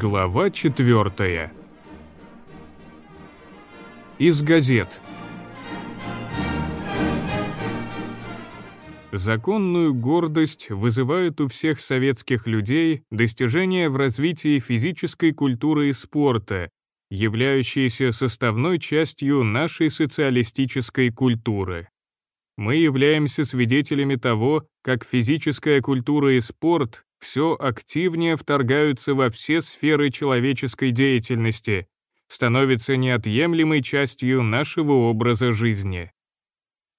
Глава 4. Из газет. Законную гордость вызывают у всех советских людей достижения в развитии физической культуры и спорта, являющиеся составной частью нашей социалистической культуры. Мы являемся свидетелями того, как физическая культура и спорт все активнее вторгаются во все сферы человеческой деятельности, становятся неотъемлемой частью нашего образа жизни.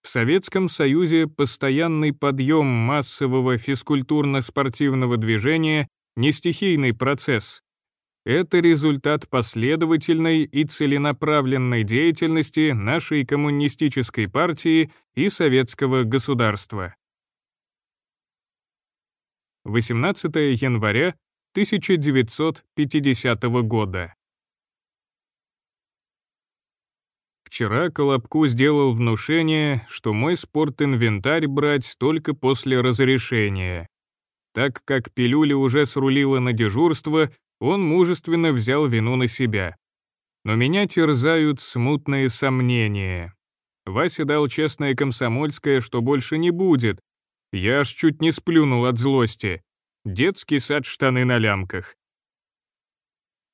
В Советском Союзе постоянный подъем массового физкультурно-спортивного движения не стихийный процесс, это результат последовательной и целенаправленной деятельности нашей коммунистической партии и советского государства. 18 января 1950 года. Вчера Колобку сделал внушение, что мой спортинвентарь брать только после разрешения. Так как пилюля уже срулила на дежурство, он мужественно взял вину на себя. Но меня терзают смутные сомнения. Вася дал честное комсомольское, что больше не будет. Я аж чуть не сплюнул от злости. Детский сад штаны на лямках.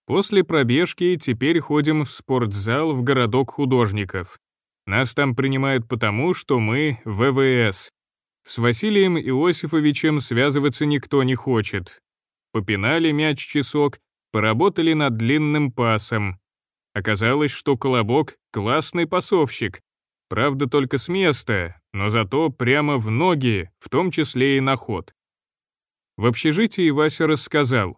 После пробежки теперь ходим в спортзал в городок художников. Нас там принимают потому, что мы ВВС. С Василием Иосифовичем связываться никто не хочет, попинали мяч часок, поработали над длинным пасом. Оказалось, что Колобок — классный пасовщик. Правда, только с места, но зато прямо в ноги, в том числе и на ход. В общежитии Вася рассказал.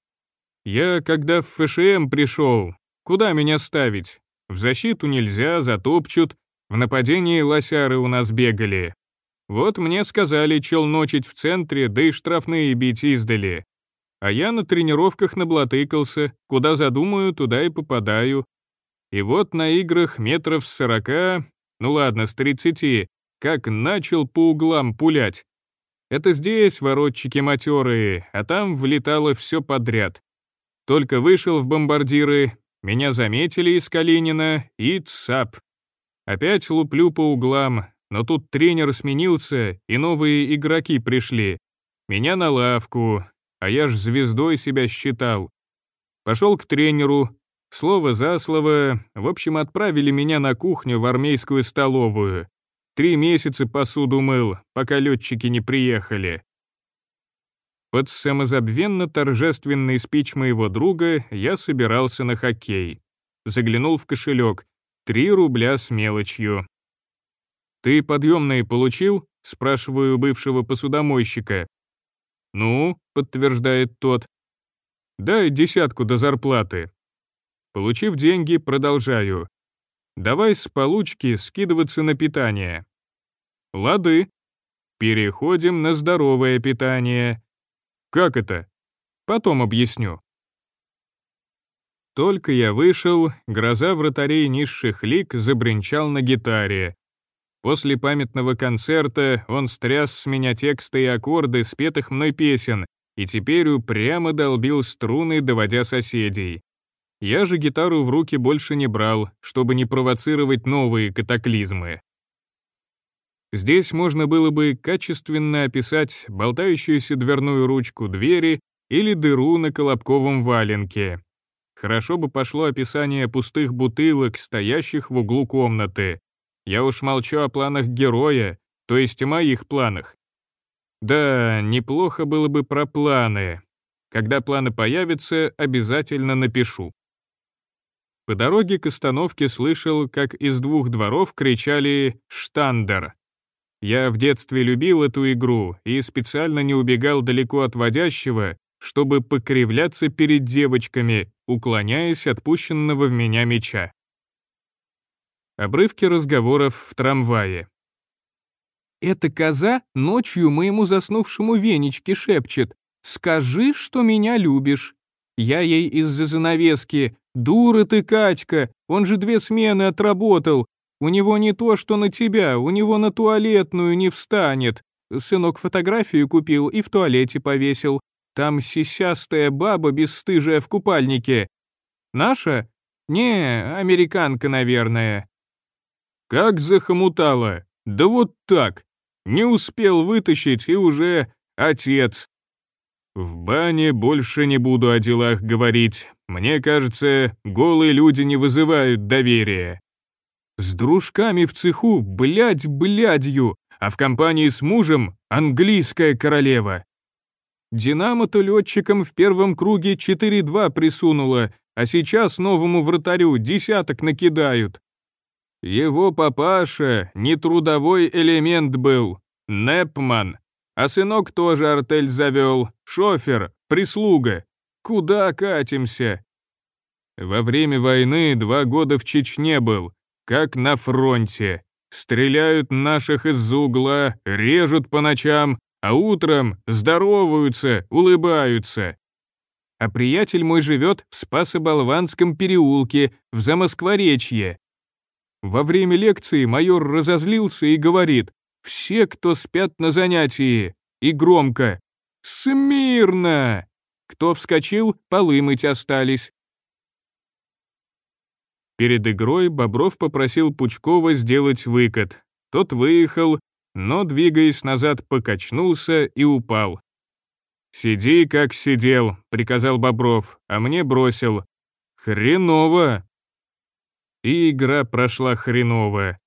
«Я, когда в ФШМ пришел, куда меня ставить? В защиту нельзя, затопчут, в нападении лосяры у нас бегали. Вот мне сказали челночить в центре, да и штрафные бить издали. А я на тренировках наблатыкался, куда задумаю, туда и попадаю. И вот на играх метров с сорока, ну ладно, с тридцати, как начал по углам пулять. Это здесь воротчики матерые, а там влетало все подряд. Только вышел в бомбардиры, меня заметили из Калинина и цап. Опять луплю по углам, но тут тренер сменился, и новые игроки пришли. Меня на лавку, а я ж звездой себя считал. Пошел к тренеру, слово за слово, в общем, отправили меня на кухню в армейскую столовую. Три месяца посуду мыл, пока летчики не приехали. Под самозабвенно-торжественный спич моего друга я собирался на хоккей. Заглянул в кошелек. Три рубля с мелочью. «Ты подъемные получил?» — спрашиваю бывшего посудомойщика. «Ну», — подтверждает тот, — «дай десятку до зарплаты». Получив деньги, продолжаю. «Давай с получки скидываться на питание». «Лады». Переходим на здоровое питание. Как это? Потом объясню. Только я вышел, гроза вратарей низших лиг забринчал на гитаре, После памятного концерта он стряс с меня тексты и аккорды спетых мной песен и теперь упрямо долбил струны, доводя соседей. Я же гитару в руки больше не брал, чтобы не провоцировать новые катаклизмы. Здесь можно было бы качественно описать болтающуюся дверную ручку двери или дыру на колобковом валенке. Хорошо бы пошло описание пустых бутылок, стоящих в углу комнаты, я уж молчу о планах героя, то есть о моих планах. Да, неплохо было бы про планы. Когда планы появятся, обязательно напишу. По дороге к остановке слышал, как из двух дворов кричали «Штандер». Я в детстве любил эту игру и специально не убегал далеко от водящего, чтобы покривляться перед девочками, уклоняясь от пущенного в меня меча. Обрывки разговоров в трамвае. «Эта коза ночью моему заснувшему венечке шепчет, «Скажи, что меня любишь». Я ей из-за занавески, «Дура ты, Катька, он же две смены отработал. У него не то, что на тебя, у него на туалетную не встанет. Сынок фотографию купил и в туалете повесил. там сисястая баба бесстыжая в купальнике. Наша? Не, американка, наверное. Как захомутала? Да вот так. Не успел вытащить и уже отец. В бане больше не буду о делах говорить. Мне кажется, голые люди не вызывают доверия. С дружками в цеху, блядь, блядью, а в компании с мужем английская королева. Динамо-то летчикам в первом круге 4-2 присунула, а сейчас новому вратарю десяток накидают. Его папаша не трудовой элемент был, Непман, а сынок тоже артель завел, шофер, прислуга. Куда катимся? Во время войны два года в Чечне был, как на фронте. Стреляют наших из-за угла, режут по ночам, а утром здороваются, улыбаются. А приятель мой живет в Спасо-Болванском переулке, в Замоскворечье. Во время лекции майор разозлился и говорит, «Все, кто спят на занятии», и громко, «Смирно!» Кто вскочил, полы мыть остались. Перед игрой Бобров попросил Пучкова сделать выкат. Тот выехал, но, двигаясь назад, покачнулся и упал. «Сиди, как сидел», — приказал Бобров, а мне бросил. «Хреново!» И игра прошла хреново.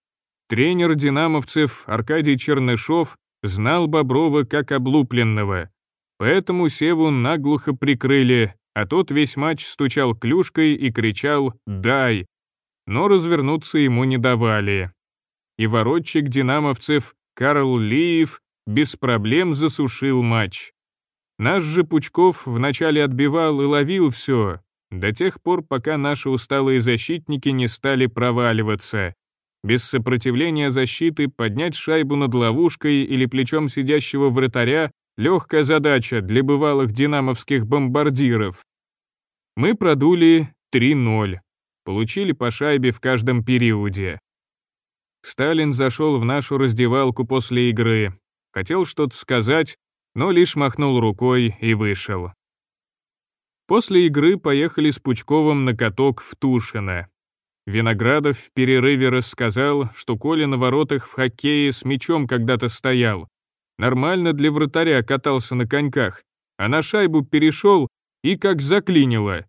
Тренер динамовцев Аркадий Чернышов знал Боброва как облупленного, поэтому Севу наглухо прикрыли, а тот весь матч стучал клюшкой и кричал «Дай!», но развернуться ему не давали. И воротчик динамовцев Карл Лиев без проблем засушил матч. Наш же Пучков вначале отбивал и ловил все, до тех пор, пока наши усталые защитники не стали проваливаться. Без сопротивления защиты поднять шайбу над ловушкой или плечом сидящего вратаря — легкая задача для бывалых динамовских бомбардиров. Мы продули 3-0 получили по шайбе в каждом периоде. Сталин зашел в нашу раздевалку после игры, хотел что-то сказать, но лишь махнул рукой и вышел. После игры поехали с Пучковым на каток в Тушино. Виноградов в перерыве рассказал, что Коля на воротах в хоккее с мячом когда-то стоял. Нормально для вратаря катался на коньках, а на шайбу перешел и как заклинило.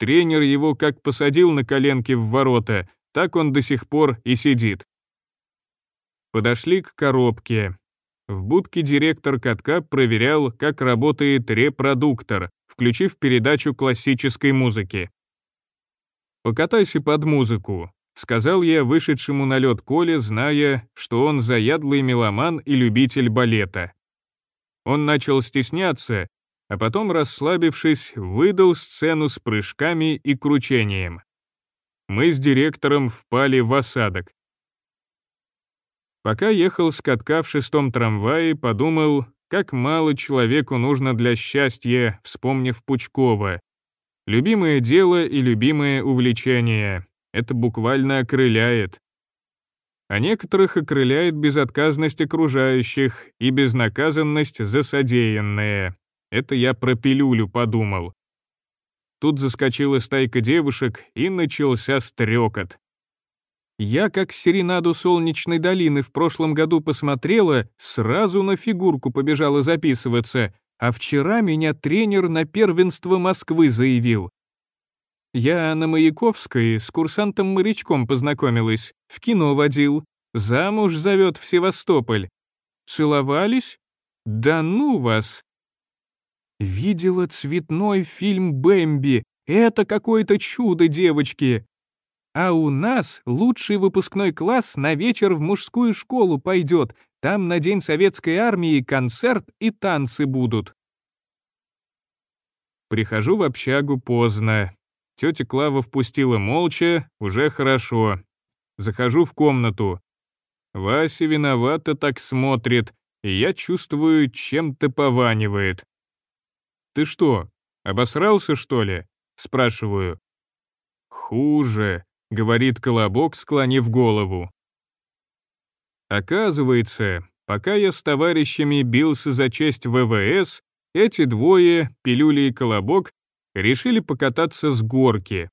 Тренер его как посадил на коленки в ворота, так он до сих пор и сидит. Подошли к коробке. В будке директор катка проверял, как работает репродуктор, включив передачу классической музыки. «Покатайся под музыку», — сказал я вышедшему на лед Коле, зная, что он заядлый меломан и любитель балета. Он начал стесняться, а потом, расслабившись, выдал сцену с прыжками и кручением. Мы с директором впали в осадок. Пока ехал с катка в шестом трамвае, подумал, как мало человеку нужно для счастья, вспомнив Пучкова. Любимое дело и любимое увлечение. Это буквально окрыляет. А некоторых окрыляет безотказность окружающих и безнаказанность за содеянное. Это я про пилюлю подумал. Тут заскочила стайка девушек, и начался стрекот. Я, как серенаду солнечной долины в прошлом году посмотрела, сразу на фигурку побежала записываться, а вчера меня тренер на первенство Москвы заявил. Я на Маяковской с курсантом-морячком познакомилась, в кино водил, замуж зовет в Севастополь. Целовались? Да ну вас! Видела цветной фильм «Бэмби». Это какое-то чудо, девочки. А у нас лучший выпускной класс на вечер в мужскую школу пойдет. Там на День Советской Армии концерт и танцы будут. Прихожу в общагу поздно. Тетя Клава впустила молча, уже хорошо. Захожу в комнату. Вася виновато так смотрит, и я чувствую, чем-то пованивает. «Ты что, обосрался, что ли?» — спрашиваю. «Хуже», — говорит Колобок, склонив голову. Оказывается, пока я с товарищами бился за честь ВВС, эти двое, пилюли и колобок, решили покататься с горки.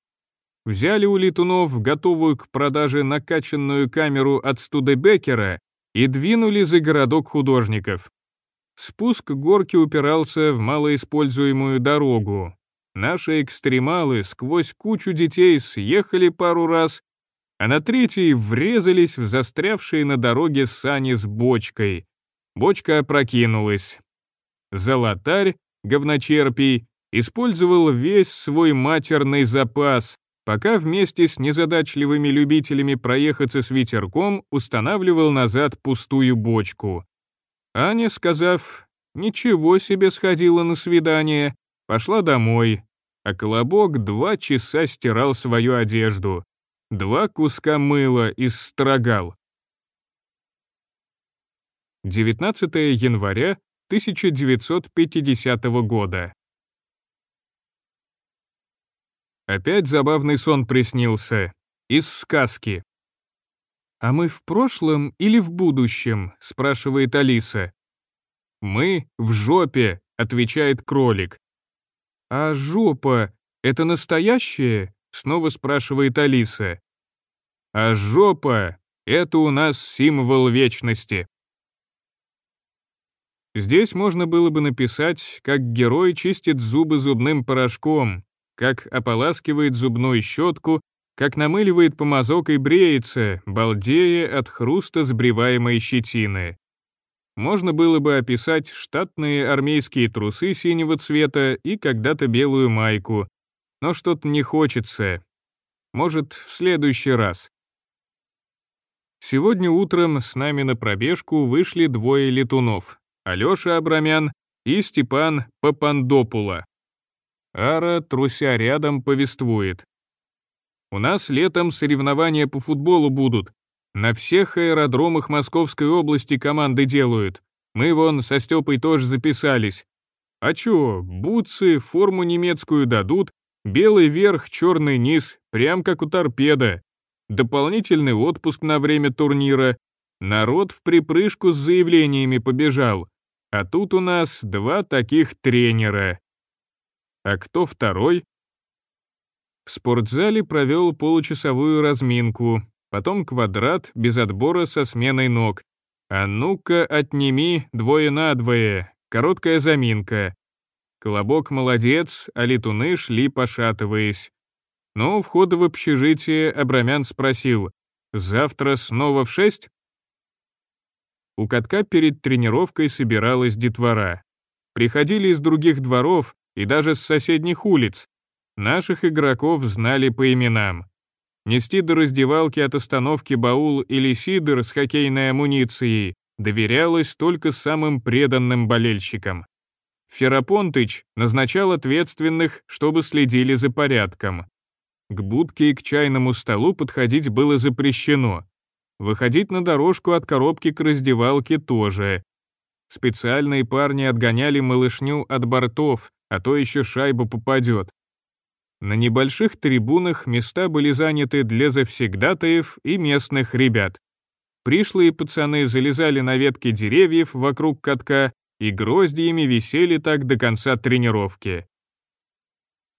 Взяли у летунов готовую к продаже накачанную камеру от Студебекера и двинули за городок художников. Спуск горки упирался в малоиспользуемую дорогу. Наши экстремалы сквозь кучу детей съехали пару раз, а на третий врезались в застрявшие на дороге сани с бочкой. Бочка опрокинулась. Золотарь, говночерпий, использовал весь свой матерный запас, пока вместе с незадачливыми любителями проехаться с ветерком устанавливал назад пустую бочку. Аня, сказав «Ничего себе сходила на свидание», пошла домой, а Колобок два часа стирал свою одежду. Два куска мыла из строгал. 19 января 1950 года. Опять забавный сон приснился. Из сказки. «А мы в прошлом или в будущем?» — спрашивает Алиса. «Мы в жопе», — отвечает кролик. «А жопа — это настоящее?» — снова спрашивает Алиса. «А жопа — это у нас символ вечности». Здесь можно было бы написать, как герой чистит зубы зубным порошком, как ополаскивает зубную щетку, как намыливает помазок и бреется, балдея от хруста сбриваемой щетины. Можно было бы описать штатные армейские трусы синего цвета и когда-то белую майку, но что-то не хочется. Может, в следующий раз. Сегодня утром с нами на пробежку вышли двое летунов — Алёша Абрамян и Степан Папандопула. Ара, труся рядом, повествует. «У нас летом соревнования по футболу будут. На всех аэродромах Московской области команды делают. Мы вон со Степой тоже записались. А чё, бутсы, форму немецкую дадут, белый верх, черный низ, прям как у торпеда. Дополнительный отпуск на время турнира. Народ в припрыжку с заявлениями побежал. А тут у нас два таких тренера. А кто второй? В спортзале провел получасовую разминку, потом квадрат без отбора со сменой ног. А ну-ка, отними двое на двое, короткая заминка. Колобок молодец, а летуны шли пошатываясь. Но у входа в общежитие Абрамян спросил, «Завтра снова в шесть?» У катка перед тренировкой собиралась детвора. Приходили из других дворов, и даже с соседних улиц. Наших игроков знали по именам. Нести до раздевалки от остановки баул или сидр с хоккейной амуницией доверялось только самым преданным болельщикам. Ферапонтыч назначал ответственных, чтобы следили за порядком. К будке и к чайному столу подходить было запрещено. Выходить на дорожку от коробки к раздевалке тоже. Специальные парни отгоняли малышню от бортов, а то еще шайба попадет. На небольших трибунах места были заняты для завсегдатаев и местных ребят. Пришлые пацаны залезали на ветки деревьев вокруг катка и гроздьями висели так до конца тренировки.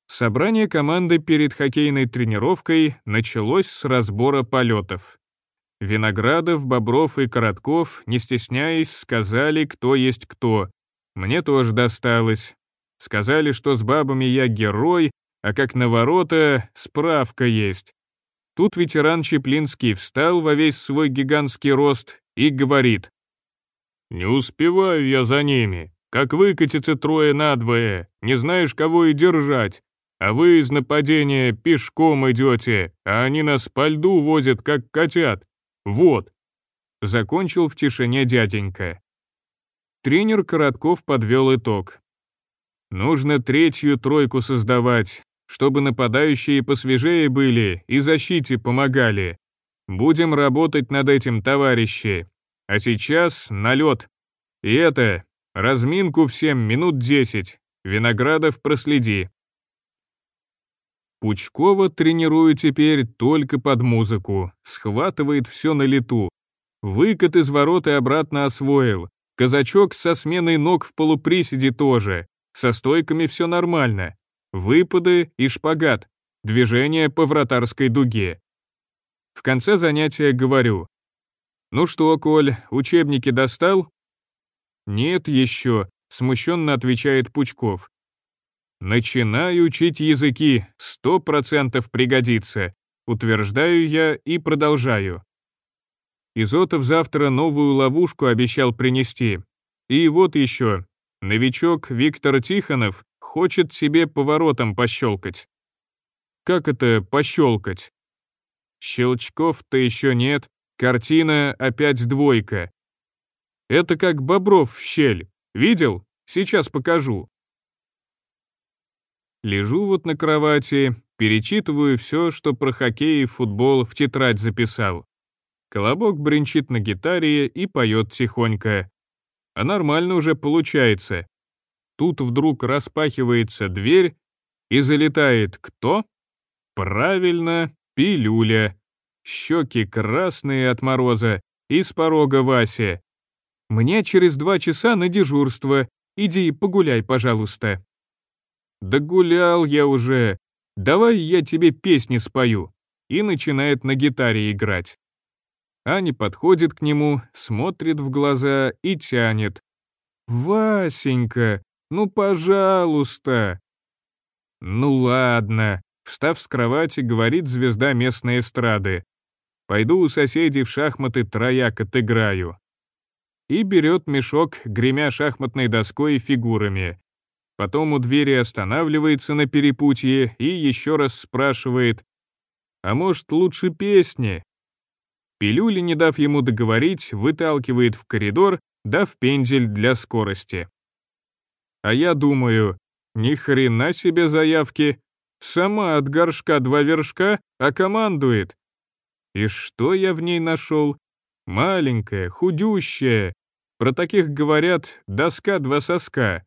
Собрание команды перед хоккейной тренировкой началось с разбора полетов. Виноградов, Бобров и Коротков, не стесняясь, сказали, кто есть кто. Мне тоже досталось. Сказали, что с бабами я герой, а как на ворота справка есть. Тут ветеран Чеплинский встал во весь свой гигантский рост и говорит. «Не успеваю я за ними. Как выкатится трое надвое, не знаешь, кого и держать. А вы из нападения пешком идете, а они нас по льду возят, как котят. Вот». Закончил в тишине дяденька. Тренер Коротков подвел итог. Нужно третью тройку создавать, чтобы нападающие посвежее были и защите помогали. Будем работать над этим, товарищи. А сейчас налет. И это, разминку всем минут десять. Виноградов проследи. Пучкова тренирую теперь только под музыку, схватывает все на лету. Выкат из ворот и обратно освоил. Казачок со сменой ног в полуприседе тоже. Со стойками все нормально. Выпады и шпагат. Движение по вратарской дуге. В конце занятия говорю. «Ну что, Коль, учебники достал?» «Нет еще», — смущенно отвечает Пучков. «Начинаю учить языки, сто процентов пригодится», утверждаю я и продолжаю. Изотов завтра новую ловушку обещал принести. И вот еще, новичок Виктор Тихонов хочет себе поворотом пощелкать. Как это пощелкать? Щелчков-то еще нет, картина опять двойка. Это как Бобров в щель. Видел? Сейчас покажу. Лежу вот на кровати, перечитываю все, что про хоккей и футбол в тетрадь записал. Колобок бренчит на гитаре и поет тихонько. А нормально уже получается. Тут вдруг распахивается дверь, и залетает кто? Правильно, пилюля. Щеки красные от мороза, и с порога Вася. Мне через два часа на дежурство. Иди погуляй, пожалуйста. Да гулял я уже. Давай я тебе песни спою. И начинает на гитаре играть. Аня подходит к нему, смотрит в глаза и тянет. «Васенька, ну пожалуйста!» «Ну ладно», — встав с кровати, говорит звезда местной эстрады. «Пойду у соседей в шахматы трояк отыграю». И берет мешок, гремя шахматной доской и фигурами. Потом у двери останавливается на перепутье и еще раз спрашивает, «А может, лучше песни?» Пилюля, не дав ему договорить, выталкивает в коридор, дав пендель для скорости. А я думаю, ни хрена себе заявки. Сама от горшка два вершка, а командует. И что я в ней нашел? Маленькая, худющая. Про таких говорят «доска два соска».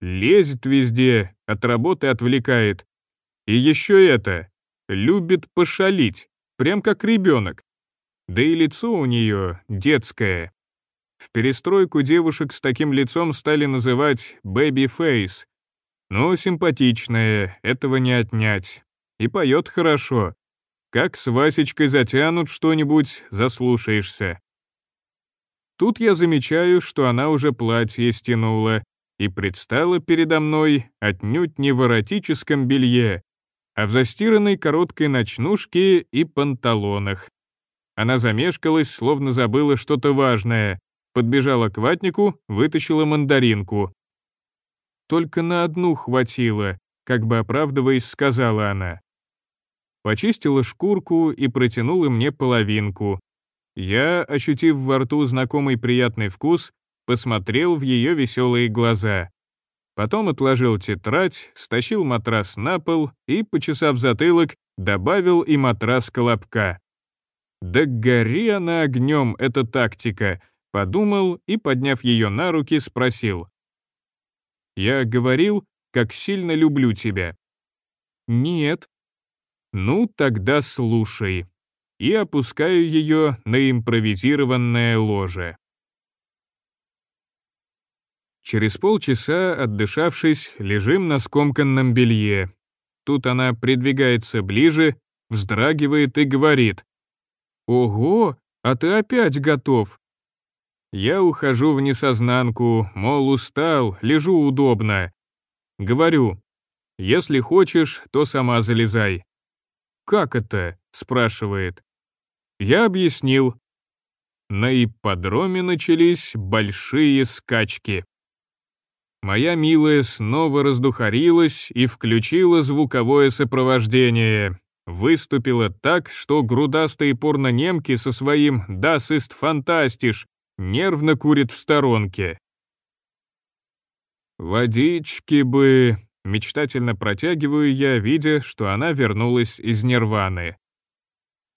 Лезет везде, от работы отвлекает. И еще это, любит пошалить, прям как ребенок. Да и лицо у нее детское. В перестройку девушек с таким лицом стали называть «baby face». Ну, симпатичная, этого не отнять. И поет хорошо. Как с Васечкой затянут что-нибудь, заслушаешься. Тут я замечаю, что она уже платье стянула и предстала передо мной отнюдь не в эротическом белье, а в застиранной короткой ночнушке и панталонах. Она замешкалась, словно забыла что-то важное, подбежала к ватнику, вытащила мандаринку. «Только на одну хватило», как бы оправдываясь, сказала она. Почистила шкурку и протянула мне половинку. Я, ощутив во рту знакомый приятный вкус, посмотрел в ее веселые глаза. Потом отложил тетрадь, стащил матрас на пол и, почесав затылок, добавил и матрас колобка. Да гори она огнем, эта тактика, подумал и, подняв ее на руки, спросил. Я говорил, как сильно люблю тебя. Нет. Ну, тогда слушай. И опускаю ее на импровизированное ложе. Через полчаса, отдышавшись, лежим на скомканном белье. Тут она придвигается ближе, вздрагивает и говорит. «Ого, а ты опять готов!» Я ухожу в несознанку, мол, устал, лежу удобно. Говорю, если хочешь, то сама залезай. «Как это?» — спрашивает. Я объяснил. На ипподроме начались большие скачки. Моя милая снова раздухарилась и включила звуковое сопровождение. Выступила так, что грудастые порно-немки со своим «Das ist fantastisch» нервно курит в сторонке. «Водички бы...» — мечтательно протягиваю я, видя, что она вернулась из нирваны.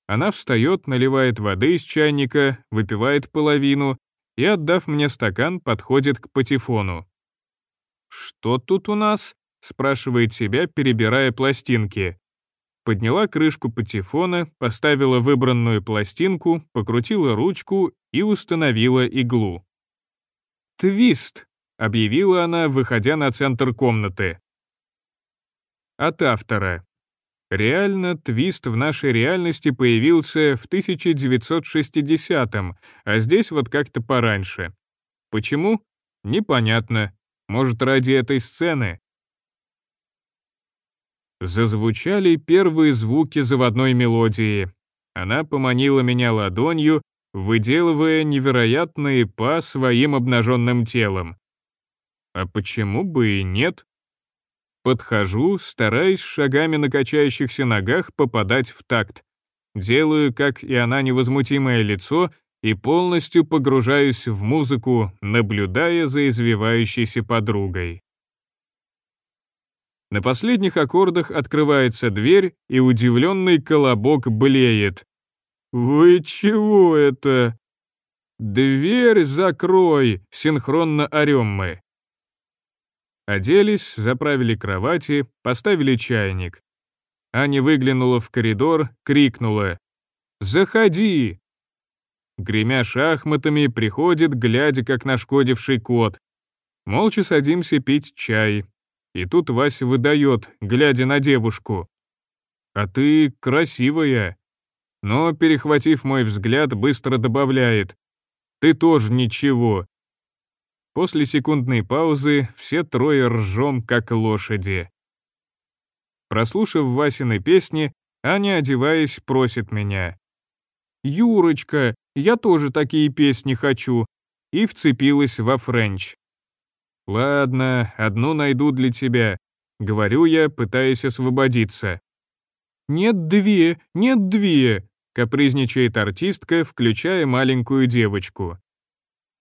Она встает, наливает воды из чайника, выпивает половину и, отдав мне стакан, подходит к патефону. «Что тут у нас?» — спрашивает себя, перебирая пластинки. Подняла крышку патефона, поставила выбранную пластинку, покрутила ручку и установила иглу. «Твист!» объявила она, выходя на центр комнаты. От автора. Реально, твист в нашей реальности появился в 1960-м, а здесь вот как-то пораньше. Почему? Непонятно. Может, ради этой сцены? Зазвучали первые звуки заводной мелодии. Она поманила меня ладонью, выделывая невероятные па своим обнаженным телом. А почему бы и нет? Подхожу, стараясь шагами на качающихся ногах попадать в такт. Делаю, как и она, невозмутимое лицо и полностью погружаюсь в музыку, наблюдая за извивающейся подругой. На последних аккордах открывается дверь, и удивленный колобок блеет. «Вы чего это?» «Дверь закрой!» — синхронно орем мы. Оделись, заправили кровати, поставили чайник. Аня выглянула в коридор, крикнула. «Заходи!» Гремя шахматами, приходит, глядя, как нашкодивший кот. Молча садимся пить чай. И тут Вася выдает, глядя на девушку. «А ты красивая!» Но, перехватив мой взгляд, быстро добавляет. «Ты тоже ничего, После секундной паузы все трое ржем, как лошади. Прослушав Васины песни, Аня, одеваясь, просит меня. «Юрочка, я тоже такие песни хочу», и вцепилась во френч. «Ладно, одну найду для тебя», — говорю я, пытаясь освободиться. «Нет две, нет две», — капризничает артистка, включая маленькую девочку.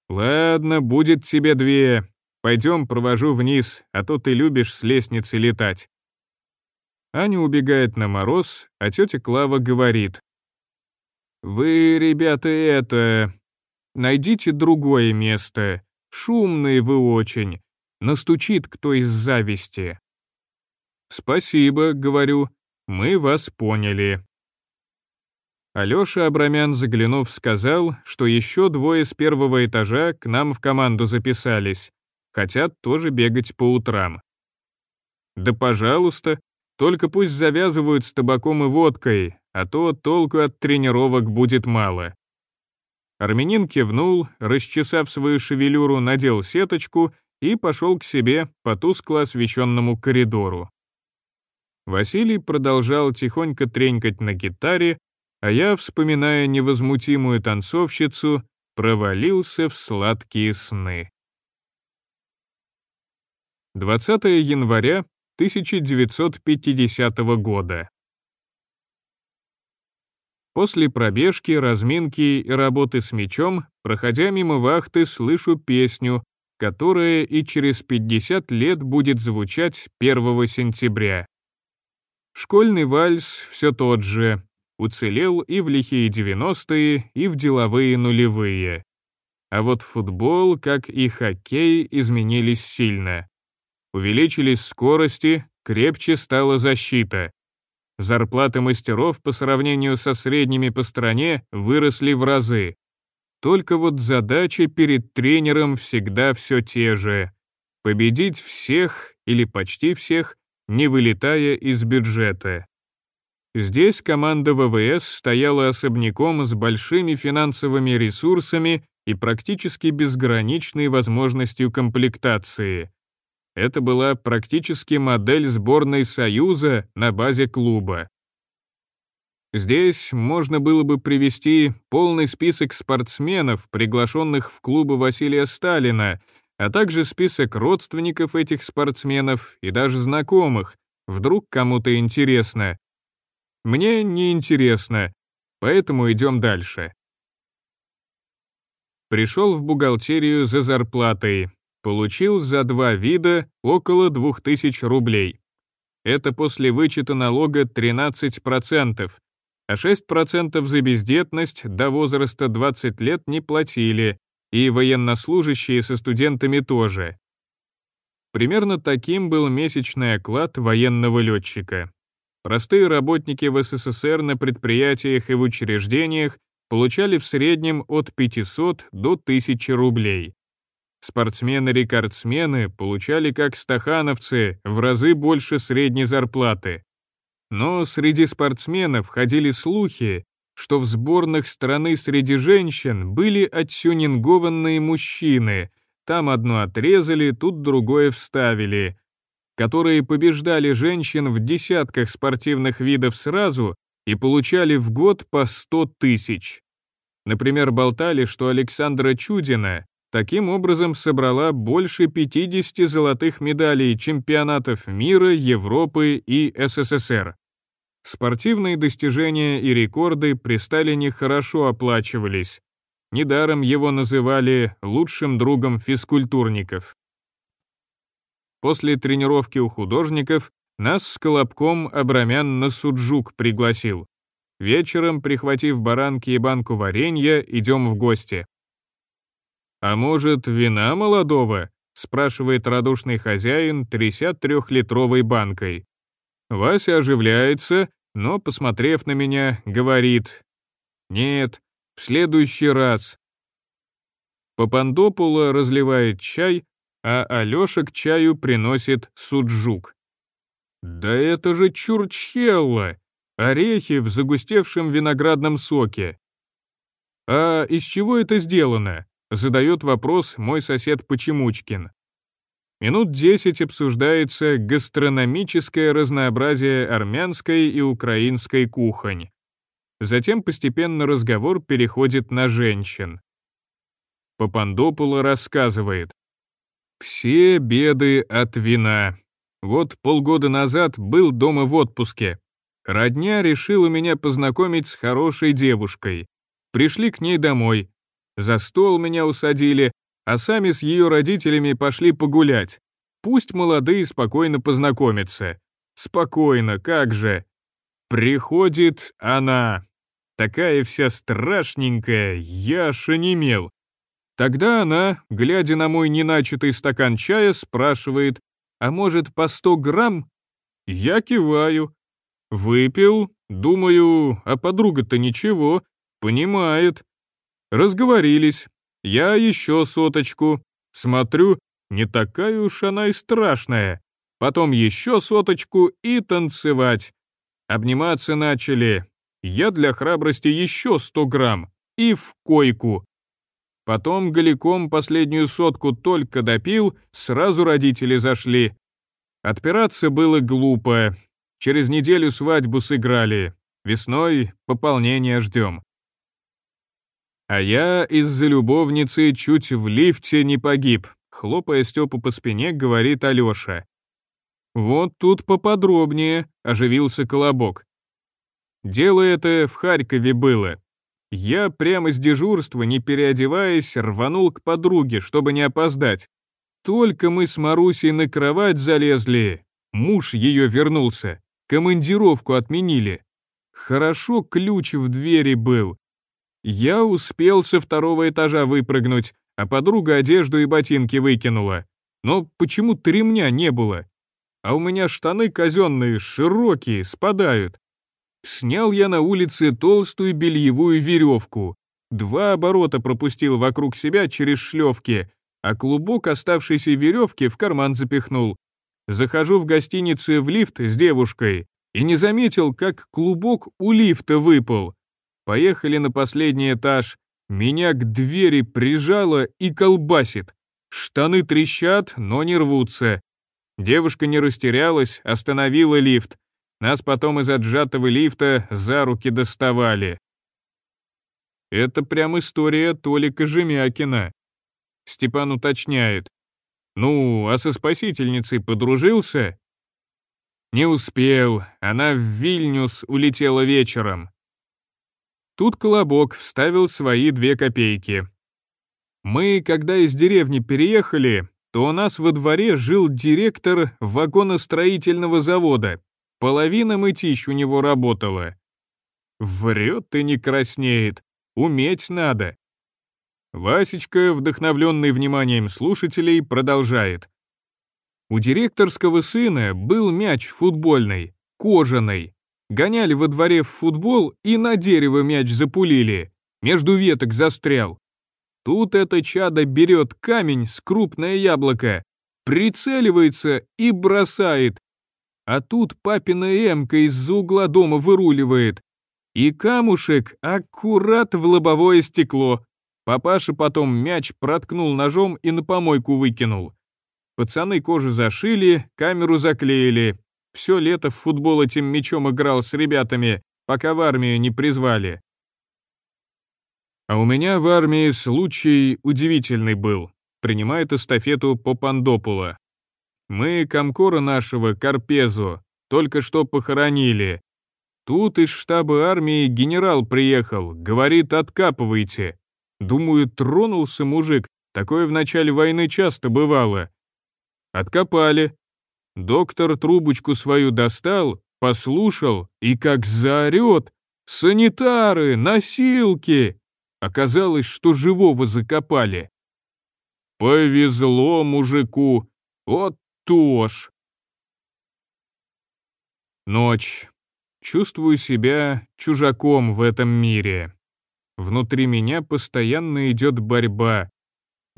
«Ладно, будет тебе две. Пойдем, провожу вниз, а то ты любишь с лестницы летать». Аня убегает на мороз, а тетя Клава говорит. «Вы, ребята, это... Найдите другое место. Шумные вы очень. Настучит кто из зависти». «Спасибо», — говорю, — «мы вас поняли». Алёша Абрамян, заглянув, сказал, что еще двое с первого этажа к нам в команду записались. Хотят тоже бегать по утрам. Да пожалуйста, только пусть завязывают с табаком и водкой, а то толку от тренировок будет мало. Армянин кивнул, расчесав свою шевелюру, надел сеточку и пошел к себе по тускло освещенному коридору. Василий продолжал тихонько тренькать на гитаре, а я, вспоминая невозмутимую танцовщицу, провалился в сладкие сны. 20 января 1950 года. После пробежки, разминки и работы с мячом, проходя мимо вахты, слышу песню, которая и через 50 лет будет звучать 1 сентября. Школьный вальс все тот же, уцелел и в лихие 90-е, и в деловые нулевые. А вот футбол, как и хоккей, изменились сильно. Увеличились скорости, крепче стала защита. Зарплаты мастеров по сравнению со средними по стране выросли в разы. Только вот задачи перед тренером всегда все те же. Победить всех или почти всех, не вылетая из бюджета. Здесь команда ВВС стояла особняком с большими финансовыми ресурсами и практически безграничной возможностью комплектации. Это была практически модель сборной Союза на базе клуба. Здесь можно было бы привести полный список спортсменов, приглашенных в клубы Василия Сталина, а также список родственников этих спортсменов и даже знакомых, вдруг кому-то интересно. Мне не интересно, поэтому идем дальше. Пришел в бухгалтерию за зарплатой, получил за два вида около 2000 рублей. Это после вычета налога 13%, а 6% за бездетность до возраста 20 лет не платили, и военнослужащие со студентами тоже. Примерно таким был месячный оклад военного летчика. Простые работники в СССР на предприятиях и в учреждениях получали в среднем от 500 до 1000 рублей. Спортсмены-рекордсмены получали как стахановцы в разы больше средней зарплаты. Но среди спортсменов ходили слухи, что в сборных страны среди женщин были оттюнингованные мужчины, там одно отрезали, тут другое вставили, которые побеждали женщин в десятках спортивных видов сразу и получали в год по 100 тысяч. Например, болтали, что Александра Чудина таким образом собрала больше 50 золотых медалей чемпионатов мира, Европы и СССР. Спортивные достижения и рекорды при Сталине хорошо оплачивались. Недаром его называли лучшим другом физкультурников. После тренировки у художников нас с Колобком Абрамян на суджук пригласил. Вечером, прихватив баранки и банку варенья, идем в гости. «А может, вина молодого?» — спрашивает радушный хозяин, тряся трехлитровой банкой. Вася оживляется, но, посмотрев на меня, говорит «Нет, в следующий раз». Папандопула разливает чай, а Алёша к чаю приносит суджук. «Да это же чурчхелла!» Орехи в загустевшем виноградном соке. «А из чего это сделано?» — задает вопрос мой сосед Почемучкин. Минут десять обсуждается гастрономическое разнообразие армянской и украинской кухонь. Затем постепенно разговор переходит на женщин. Папандопула рассказывает. «Все беды от вина. Вот полгода назад был дома в отпуске. Родня решила меня познакомить с хорошей девушкой. Пришли к ней домой. За стол меня усадили, а сами с ее родителями пошли погулять. Пусть молодые спокойно познакомятся. Спокойно, как же. Приходит она. Такая вся страшненькая, я аж онемел. Тогда она, глядя на мой неначатый стакан чая, спрашивает, а может по сто грамм? Я киваю. Выпил, думаю, а подруга-то ничего, понимает. Разговорились. Я еще соточку. Смотрю, не такая уж она и страшная. Потом еще соточку и танцевать. Обниматься начали. Я для храбрости еще сто грамм. И в койку. Потом голиком последнюю сотку только допил, сразу родители зашли. Отпираться было глупо, Через неделю свадьбу сыграли. Весной пополнение ждем. А я из-за любовницы чуть в лифте не погиб, хлопая Степу по спине, говорит Алёша. Вот тут поподробнее, оживился Колобок. Дело это в Харькове было. Я прямо с дежурства, не переодеваясь, рванул к подруге, чтобы не опоздать. Только мы с Марусей на кровать залезли, муж ее вернулся. Командировку отменили. Хорошо ключ в двери был. Я успел со второго этажа выпрыгнуть, а подруга одежду и ботинки выкинула. Но почему-то ремня не было. А у меня штаны казенные, широкие, спадают. Снял я на улице толстую бельевую веревку. Два оборота пропустил вокруг себя через шлевки, а клубок оставшейся веревки в карман запихнул. Захожу в гостиницу в лифт с девушкой и не заметил, как клубок у лифта выпал. Поехали на последний этаж, меня к двери прижало и колбасит. Штаны трещат, но не рвутся. Девушка не растерялась, остановила лифт. Нас потом из отжатого лифта за руки доставали. Это прям история Толика Жемякина. Степан уточняет. «Ну, а со спасительницей подружился?» «Не успел, она в Вильнюс улетела вечером». Тут Колобок вставил свои две копейки. «Мы, когда из деревни переехали, то у нас во дворе жил директор вагоностроительного завода. Половина мытищ у него работала. Врет и не краснеет, уметь надо. Васечка, вдохновленный вниманием слушателей, продолжает. У директорского сына был мяч футбольный, кожаный. Гоняли во дворе в футбол и на дерево мяч запулили. Между веток застрял. Тут это чадо берет камень с крупное яблоко, прицеливается и бросает. А тут папина эмка из-за угла дома выруливает. И камушек аккурат в лобовое стекло. Папаша потом мяч проткнул ножом и на помойку выкинул. Пацаны кожу зашили, камеру заклеили. Все лето в футбол этим мячом играл с ребятами, пока в армию не призвали. А у меня в армии случай удивительный был. Принимает эстафету Попандопула. Мы комкора нашего, Карпезу, только что похоронили. Тут из штаба армии генерал приехал, говорит, откапывайте. Думаю, тронулся мужик, такое в начале войны часто бывало. Откопали. Доктор трубочку свою достал, послушал и как заорет. «Санитары! Носилки!» Оказалось, что живого закопали. Повезло мужику. Вот тож. Ночь. Чувствую себя чужаком в этом мире. Внутри меня постоянно идет борьба.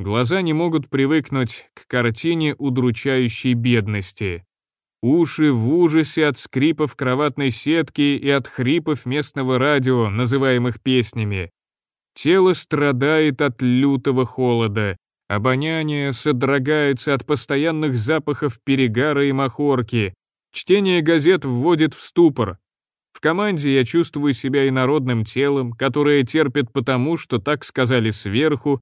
Глаза не могут привыкнуть к картине удручающей бедности. Уши в ужасе от скрипов кроватной сетки и от хрипов местного радио, называемых песнями. Тело страдает от лютого холода. Обоняние содрогается от постоянных запахов перегара и махорки. Чтение газет вводит в ступор. В команде я чувствую себя инородным телом, которое терпит потому, что так сказали сверху,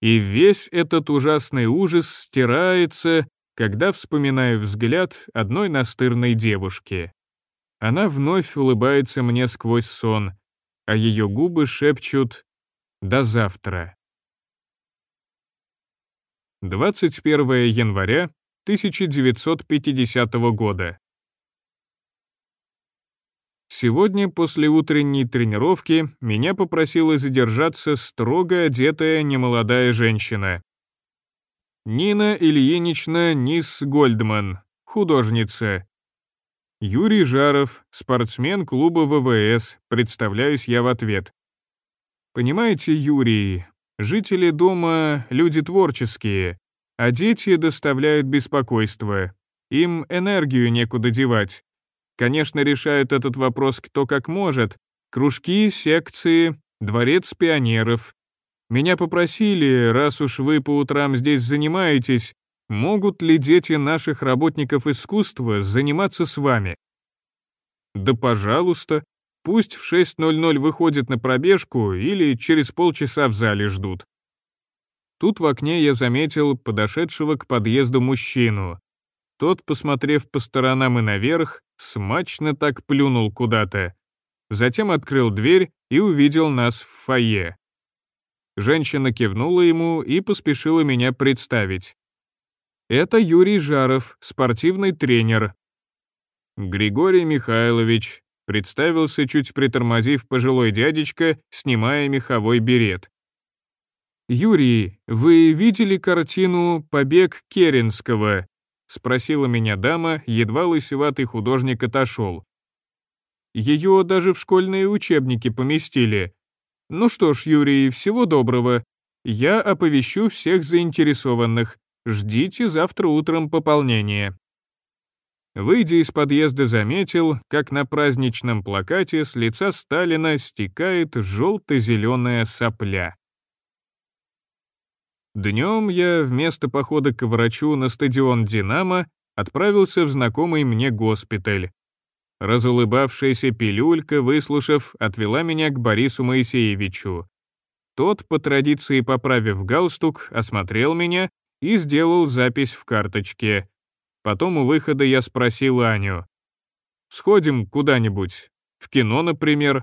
и весь этот ужасный ужас стирается, когда вспоминаю взгляд одной настырной девушки. Она вновь улыбается мне сквозь сон, а ее губы шепчут «До завтра». 21 января 1950 года. Сегодня после утренней тренировки меня попросила задержаться строго одетая немолодая женщина. Нина Ильинична Нис Гольдман, художница. Юрий Жаров, спортсмен клуба ВВС, представляюсь я в ответ. Понимаете, Юрий, жители дома — люди творческие, а дети доставляют беспокойство. Им энергию некуда девать. Конечно, решают этот вопрос кто как может. Кружки, секции, дворец пионеров. Меня попросили, раз уж вы по утрам здесь занимаетесь, могут ли дети наших работников искусства заниматься с вами? Да пожалуйста, пусть в 6.00 выходят на пробежку или через полчаса в зале ждут. Тут в окне я заметил подошедшего к подъезду мужчину. Тот, посмотрев по сторонам и наверх, смачно так плюнул куда-то. Затем открыл дверь и увидел нас в фойе. Женщина кивнула ему и поспешила меня представить. Это Юрий Жаров, спортивный тренер. Григорий Михайлович, представился, чуть притормозив пожилой дядечка, снимая меховой берет. «Юрий, вы видели картину «Побег Керенского»?» — спросила меня дама, едва лысеватый художник отошел. Ее даже в школьные учебники поместили. Ну что ж, Юрий, всего доброго. Я оповещу всех заинтересованных. Ждите завтра утром пополнения. Выйдя из подъезда, заметил, как на праздничном плакате с лица Сталина стекает желто-зеленая сопля. Днем я вместо похода к врачу на стадион «Динамо» отправился в знакомый мне госпиталь. Разулыбавшаяся пилюлька, выслушав, отвела меня к Борису Моисеевичу. Тот, по традиции поправив галстук, осмотрел меня и сделал запись в карточке. Потом у выхода я спросил Аню. «Сходим куда-нибудь? В кино, например?»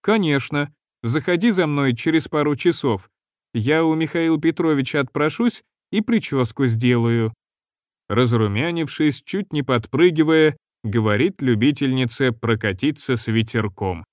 «Конечно. Заходи за мной через пару часов. Я у Михаила Петровича отпрошусь и прическу сделаю». Разрумянившись, чуть не подпрыгивая, говорит любительница прокатиться с ветерком.